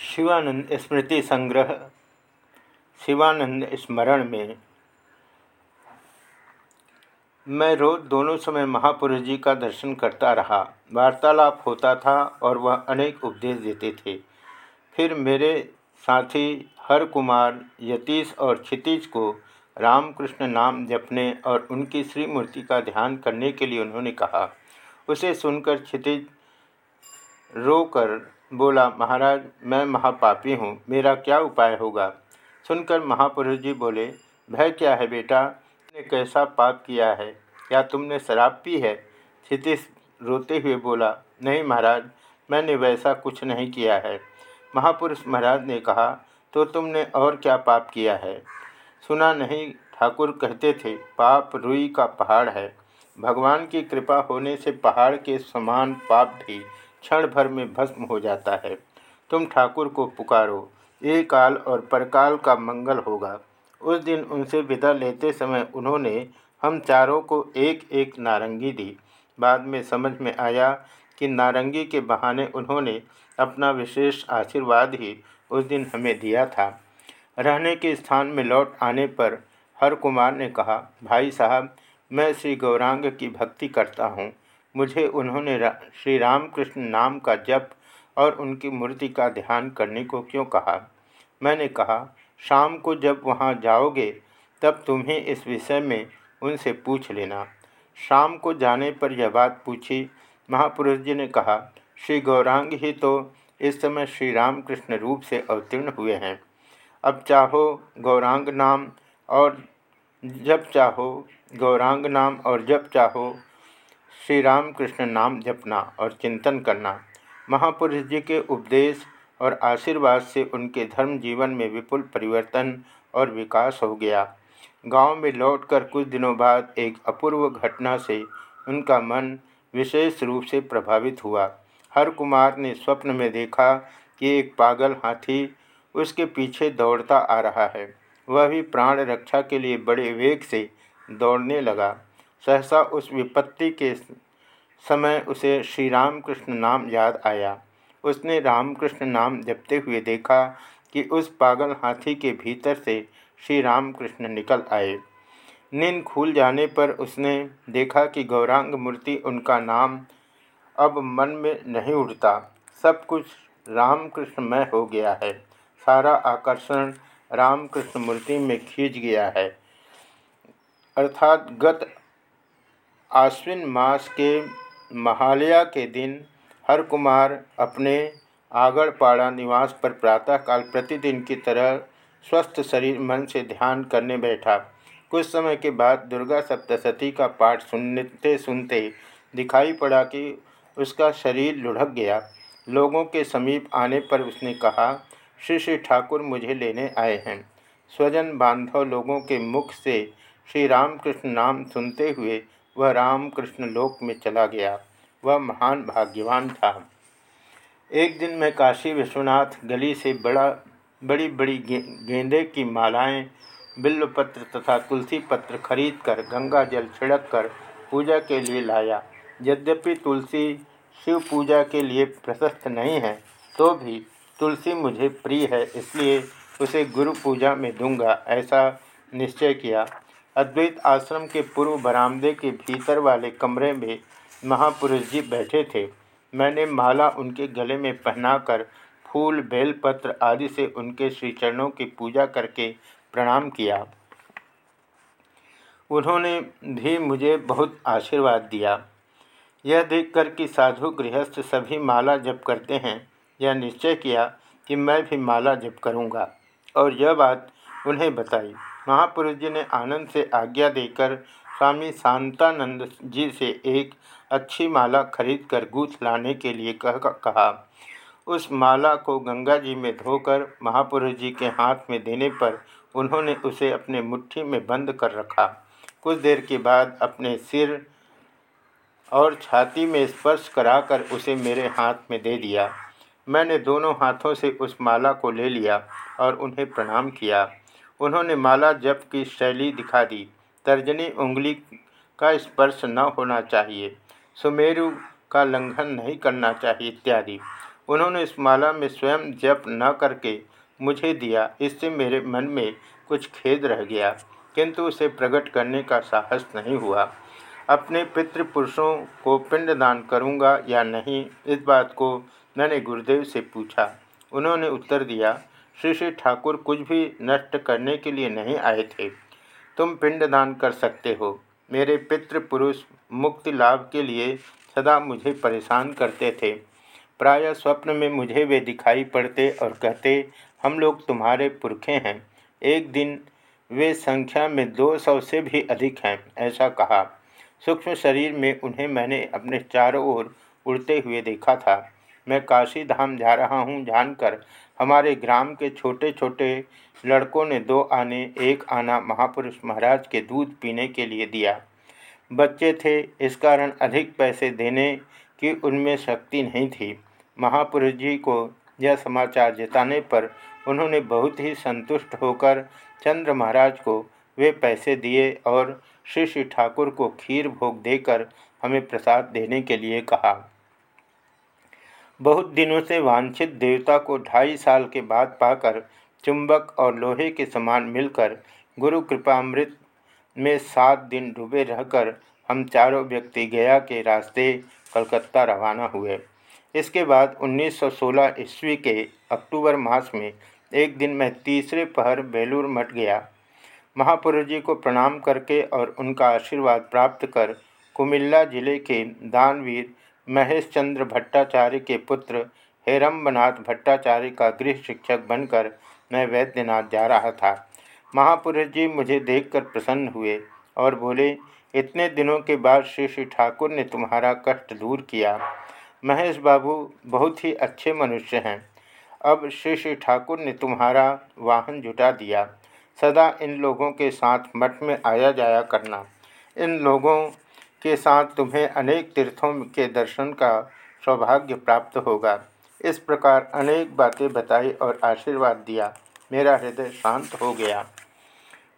शिवानंद स्मृति संग्रह, शिवानंद स्मरण में। मैं रोज दोनों समय महापुरुष जी का दर्शन करता रहा। वार्तालाप होता था और वह अनेक उपदेश देते थे। फिर मेरे साथी हर कुमार, यतीश और क्षितिज को रामकृष्ण नाम जपने और उनकी श्रीमूर्ति का ध्यान करने के लिए उन्होंने कहा। उसे सुनकर क्षितिज रोकर बोला, महाराज, मैं महापापी हूँ, मेरा क्या उपाय होगा? सुनकर महापुरुष जी बोले, भय क्या है बेटा? तुमने कैसा पाप किया है? क्या तुमने शराब पी है? क्षितिश रोते हुए बोला, नहीं महाराज, मैंने वैसा कुछ नहीं किया है। महापुरुष महाराज ने कहा तो तुमने और क्या पाप किया है? सुना नहीं, ठाकुर कहते थे, पाप रुई का पहाड़ है। भगवान की कृपा होने से पहाड़ के समान पाप भी क्षण भर में भस्म हो जाता है। तुम ठाकुर को पुकारो, ये काल और परकाल का मंगल होगा। उस दिन उनसे विदा लेते समय उन्होंने हम चारों को एक एक नारंगी दी। बाद में समझ में आया कि नारंगी के बहाने उन्होंने अपना विशेष आशीर्वाद ही उस दिन हमें दिया था। रहने के स्थान में लौट आने पर हर कुमार ने कहा, भाई साहब, मैं श्री गौरांग की भक्ति करता हूँ। मुझे उन्होंने श्री रामकृष्ण नाम का जप और उनकी मूर्ति का ध्यान करने को क्यों कहा? मैंने कहा, शाम को जब वहाँ जाओगे, तब तुम्हें इस विषय में उनसे पूछ लेना। शाम को जाने पर यह बात पूछी, महापुरुष जी ने कहा, श्री गौरांग ही तो इस समय श्री रामकृष्ण रूप से अवतीर्ण हुए हैं। अब चाहो गौरांग नाम और जब चाहो, गौरांग नाम और जब चाहो श्री रामकृष्ण नाम जपना और चिंतन करना। महापुरुष जी के उपदेश और आशीर्वाद से उनके धर्म जीवन में विपुल परिवर्तन और विकास हो गया। गाँव में लौटकर कुछ दिनों बाद एक अपूर्व घटना से उनका मन विशेष रूप से प्रभावित हुआ। हर कुमार ने स्वप्न में देखा कि एक पागल हाथी उसके पीछे दौड़ता आ रहा है। वह भी प्राण रक्षा के लिए बड़े वेग से दौड़ने लगा। सहसा उस विपत्ति के समय उसे श्री रामकृष्ण नाम याद आया। उसने रामकृष्ण नाम जपते हुए देखा कि उस पागल हाथी के भीतर से श्री रामकृष्ण निकल आए। नींद खुल जाने पर उसने देखा कि गौरांग मूर्ति उनका नाम अब मन में नहीं उड़ता। सब कुछ रामकृष्णमय हो गया है। सारा आकर्षण रामकृष्ण मूर्ति में खींच गया है। अर्थात गत आश्विन मास के महालया के दिन हर कुमार अपने आगड़पाड़ा निवास पर प्रातःकाल प्रतिदिन की तरह स्वस्थ शरीर, मन से ध्यान करने बैठा। कुछ समय के बाद दुर्गा सप्तशती का पाठ सुनते सुनते दिखाई पड़ा कि उसका शरीर लुढ़क गया। लोगों के समीप आने पर उसने कहा, श्री श्री ठाकुर मुझे लेने आए हैं। स्वजन बांधव लोगों के मुख से श्री रामकृष्ण नाम सुनते हुए वह रामकृष्ण लोक में चला गया। वह महान भाग्यवान था। एक दिन मैं काशी विश्वनाथ गली से बड़ा बड़ी बड़ी गेंदे की मालाएँ, बिल्वपत्र तथा तुलसी पत्र खरीद कर गंगा जल छिड़क कर पूजा के लिए लाया। यद्यपि तुलसी शिव पूजा के लिए प्रशस्त नहीं है तो भी तुलसी मुझे प्रिय है, इसलिए उसे गुरु पूजा में दूँगा, ऐसा निश्चय किया। अद्वैत आश्रम के पूर्व बरामदे के भीतर वाले कमरे में महापुरुष जी बैठे थे। मैंने माला उनके गले में पहनाकर फूल, बेलपत्र आदि से उनके श्री चरणों की पूजा करके प्रणाम किया। उन्होंने भी मुझे बहुत आशीर्वाद दिया। यह देखकर कि साधु गृहस्थ सभी माला जप करते हैं, यह निश्चय किया कि मैं भी माला जप करूँगा। और यह बात उन्हें बताई। महापुरुष जी ने आनंद से आज्ञा देकर स्वामी शांतानंद जी से एक अच्छी माला खरीद कर गूँथ लाने के लिए कह कहा। उस माला को गंगा जी में धोकर महापुरुष जी के हाथ में देने पर उन्होंने उसे अपने मुट्ठी में बंद कर रखा। कुछ देर के बाद अपने सिर और छाती में स्पर्श कराकर उसे मेरे हाथ में दे दिया। मैंने दोनों हाथों से उस माला को ले लिया और उन्हें प्रणाम किया। उन्होंने माला जप की शैली दिखा दी। तर्जनी उंगली का स्पर्श न होना चाहिए। सुमेरु का लंघन नहीं करना चाहिए इत्यादि। उन्होंने इस माला में स्वयं जप न करके मुझे दिया। इससे मेरे मन में कुछ खेद रह गया, किंतु उसे प्रकट करने का साहस नहीं हुआ। अपने पितृपुरुषों को पिंडदान करूँगा या नहीं, इस बात को मैंने गुरुदेव से पूछा। उन्होंने उत्तर दिया श्री श्री ठाकुर कुछ भी नष्ट करने के लिए नहीं आए थे। तुम पिंडदान कर सकते हो। मेरे पितृपुरुष मुक्ति लाभ के लिए सदा मुझे परेशान करते थे। प्राय स्वप्न में मुझे वे दिखाई पड़ते और कहते, हम लोग तुम्हारे पुरखे हैं। एक दिन वे संख्या में दो सौ से भी अधिक हैं, ऐसा कहा। सूक्ष्म शरीर में उन्हें मैंने अपने चारों ओर उड़ते हुए देखा था। मैं काशी धाम जा रहा हूँ, जानकर हमारे ग्राम के छोटे छोटे लड़कों ने दो आने, एक आना महापुरुष महाराज के दूध पीने के लिए दिया। बच्चे थे, इस कारण अधिक पैसे देने की उनमें शक्ति नहीं थी। महापुरुष जी को यह समाचार जताने पर उन्होंने बहुत ही संतुष्ट होकर चंद्र महाराज को वे पैसे दिए और श्री श्री ठाकुर को खीर भोग देकर हमें प्रसाद देने के लिए कहा। बहुत दिनों से वांछित देवता को ढाई साल के बाद पाकर चुंबक और लोहे के समान मिलकर गुरु कृपामृत में सात दिन डूबे रहकर हम चारों व्यक्ति गया के रास्ते कलकत्ता रवाना हुए। इसके बाद 1916 ईस्वी के अक्टूबर मास में एक दिन मैं तीसरे पहर बेलूर मठ गया। महापुरुष जी को प्रणाम करके और उनका आशीर्वाद प्राप्त कर कुमिल्ला ज़िले के दानवीर महेश चंद्र भट्टाचार्य के पुत्र हेरम्बनाथ भट्टाचार्य का गृह शिक्षक बनकर मैं वैद्यनाथ जा रहा था। महापुरुष जी मुझे देखकर प्रसन्न हुए और बोले, इतने दिनों के बाद श्री श्री ठाकुर ने तुम्हारा कष्ट दूर किया। महेश बाबू बहुत ही अच्छे मनुष्य हैं। अब श्री श्री ठाकुर ने तुम्हारा वाहन जुटा दिया। सदा इन लोगों के साथ मठ में आया जाया करना। इन लोगों के साथ तुम्हें अनेक तीर्थों के दर्शन का सौभाग्य प्राप्त होगा। इस प्रकार अनेक बातें बताई और आशीर्वाद दिया। मेरा हृदय शांत हो गया।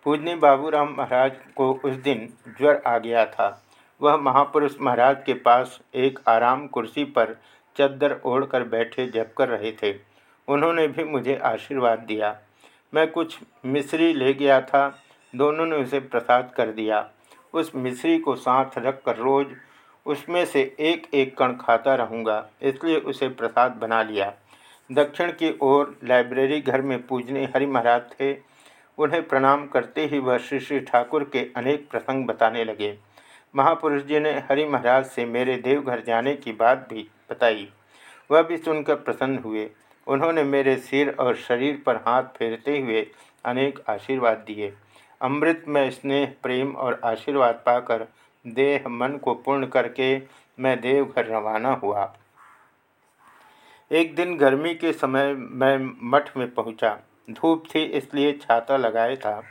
पूजनी बाबूराम महाराज को उस दिन ज्वर आ गया था। वह महापुरुष महाराज के पास एक आराम कुर्सी पर चद्दर ओढ़कर बैठे जप कर रहे थे। उन्होंने भी मुझे आशीर्वाद दिया। मैं कुछ मिश्री ले गया था। दोनों ने उसे प्रसाद कर दिया। उस मिश्री को साथ रखकर रोज़ उसमें से एक एक कण खाता रहूँगा, इसलिए उसे प्रसाद बना लिया। दक्षिण की ओर लाइब्रेरी घर में पूजने हरि महाराज थे। उन्हें प्रणाम करते ही वह श्री श्री ठाकुर के अनेक प्रसंग बताने लगे। महापुरुष जी ने हरि महाराज से मेरे देवघर जाने की बात भी बताई। वह भी सुनकर प्रसन्न हुए। उन्होंने मेरे सिर और शरीर पर हाथ फेरते हुए अनेक आशीर्वाद दिए। अमृत में स्नेह, प्रेम और आशीर्वाद पाकर देह, मन को पूर्ण करके मैं देवघर रवाना हुआ। एक दिन गर्मी के समय मैं मठ में पहुँचा। धूप थी, इसलिए छाता लगाए था।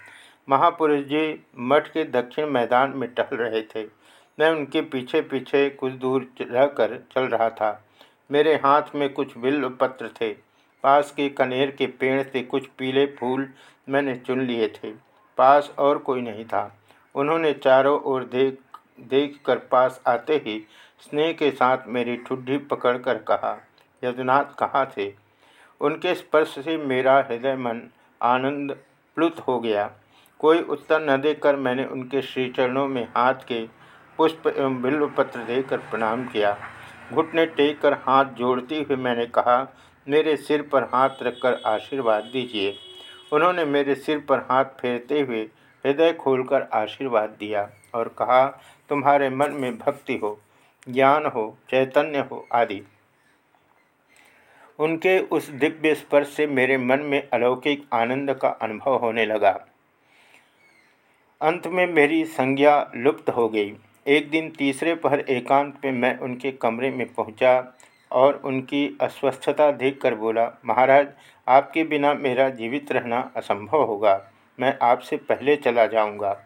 महापुरुष जी मठ के दक्षिण मैदान में टहल रहे थे। मैं उनके पीछे पीछे कुछ दूर रहकर चल रहा था। मेरे हाथ में कुछ बिल्व पत्र थे। पास के कनेर के पेड़ से कुछ पीले फूल मैंने चुन लिए थे। पास और कोई नहीं था। उन्होंने चारों ओर देख देख कर पास आते ही स्नेह के साथ मेरी ठुड्डी पकड़कर कहा, यदुनाथ कहाँ थे? उनके स्पर्श से मेरा हृदय मन आनंद प्लुत हो गया। कोई उत्तर न देकर मैंने उनके श्री चरणों में हाथ के पुष्प एवं बिल्व पत्र देकर प्रणाम किया। घुटने टेक कर हाथ जोड़ते हुए मैंने कहा, मेरे सिर पर हाथ रखकर आशीर्वाद दीजिए। उन्होंने मेरे सिर पर हाथ फेरते हुए हृदय खोलकर आशीर्वाद दिया और कहा, तुम्हारे मन में भक्ति हो, ज्ञान हो, चैतन्य हो आदि। उनके उस दिव्य स्पर्श से मेरे मन में अलौकिक आनंद का अनुभव होने लगा। अंत में मेरी संज्ञा लुप्त हो गई। एक दिन तीसरे पहर एकांत में मैं उनके कमरे में पहुँचा और उनकी अस्वस्थता देखकर बोला, महाराज, आपके बिना मेरा जीवित रहना असंभव होगा। मैं आपसे पहले चला जाऊँगा।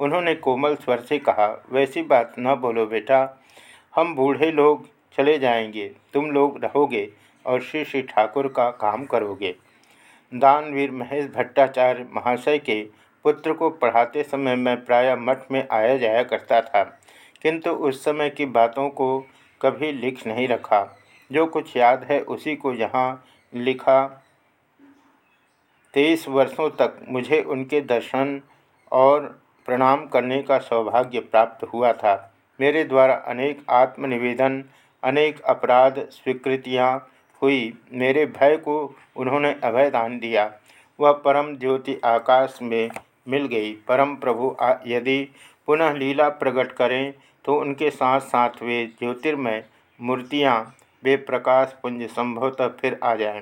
उन्होंने कोमल स्वर से कहा, वैसी बात न बोलो बेटा। हम बूढ़े लोग चले जाएँगे। तुम लोग रहोगे और श्री श्री ठाकुर का काम करोगे। दानवीर महेश भट्टाचार्य महाशय के पुत्र को पढ़ाते समय मैं प्राय मठ में आया जाया करता था, किंतु उस समय की बातों को कभी लिख नहीं रखा। जो कुछ याद है उसी को यहाँ लिखा। तेईस वर्षों तक मुझे उनके दर्शन और प्रणाम करने का सौभाग्य प्राप्त हुआ था। मेरे द्वारा अनेक आत्मनिवेदन, अनेक अपराध स्वीकृतियाँ हुई। मेरे भय को उन्होंने अभय दान दिया। वह परम ज्योति आकाश में मिल गई। परम प्रभु यदि पुनः लीला प्रकट करें तो उनके साथ साथ वे ज्योतिर्मय मूर्तियाँ वे प्रकाश पुंज संभवतः फिर आ जाएँ।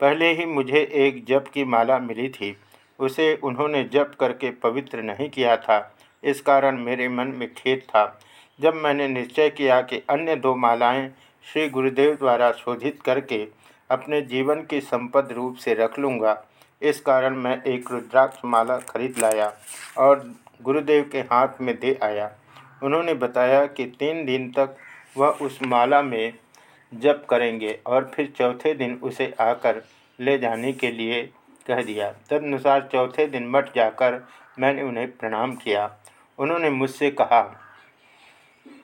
पहले ही मुझे एक जप की माला मिली थी। उसे उन्होंने जप करके पवित्र नहीं किया था। इस कारण मेरे मन में खेद था। जब मैंने निश्चय किया कि अन्य दो मालाएँ श्री गुरुदेव द्वारा शोधित करके अपने जीवन की संपद रूप से रख लूँगा, इस कारण मैं एक रुद्राक्ष माला खरीद लाया और गुरुदेव के हाथ में दे आया। उन्होंने बताया कि तीन दिन तक वह उस माला में जप करेंगे और फिर चौथे दिन उसे आकर ले जाने के लिए कह दिया। तदनुसार चौथे दिन मठ जाकर मैंने उन्हें प्रणाम किया। उन्होंने मुझसे कहा,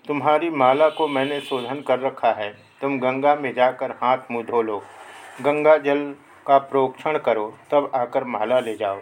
तुम्हारी माला को मैंने शोधन कर रखा है। तुम गंगा में जाकर हाथ मुँह धो लो। गंगा जल का प्रोक्षण करो, तब आकर माला ले जाओ।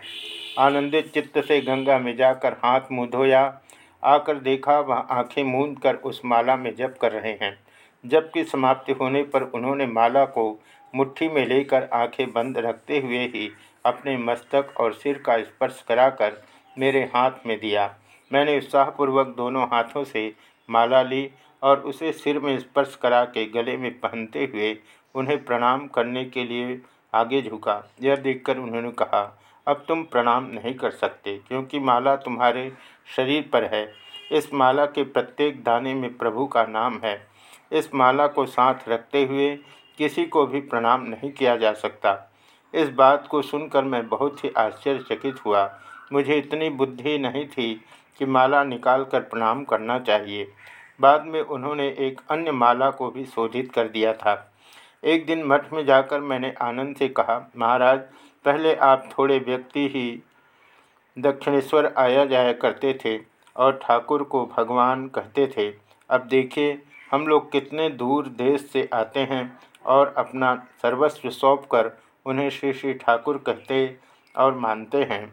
आनंदित चित्त से गंगा में जाकर हाथ मुँह धोया आकर देखा, वह आँखें मूंद कर उस माला में जप कर रहे हैं। जबकि समाप्ति होने पर उन्होंने माला को मुट्ठी में लेकर आँखें बंद रखते हुए ही अपने मस्तक और सिर का स्पर्श कराकर मेरे हाथ में दिया। मैंने उत्साहपूर्वक दोनों हाथों से माला ली और उसे सिर में स्पर्श करा के गले में पहनते हुए उन्हें प्रणाम करने के लिए आगे झुका। यह देखकर उन्होंने कहा अब तुम प्रणाम नहीं कर सकते, क्योंकि माला तुम्हारे शरीर पर है। इस माला के प्रत्येक दाने में प्रभु का नाम है। इस माला को साथ रखते हुए किसी को भी प्रणाम नहीं किया जा सकता। इस बात को सुनकर मैं बहुत ही आश्चर्यचकित हुआ। मुझे इतनी बुद्धि नहीं थी कि माला निकाल कर प्रणाम करना चाहिए। बाद में उन्होंने एक अन्य माला को भी शोधित कर दिया था। एक दिन मठ में जाकर मैंने आनंद से कहा, महाराज पहले आप थोड़े व्यक्ति ही दक्षिणेश्वर आया जाया करते थे और ठाकुर को भगवान कहते थे, अब देखिए, हम लोग कितने दूर देश से आते हैं और अपना सर्वस्व सौंप कर उन्हें श्री श्री ठाकुर कहते और मानते हैं।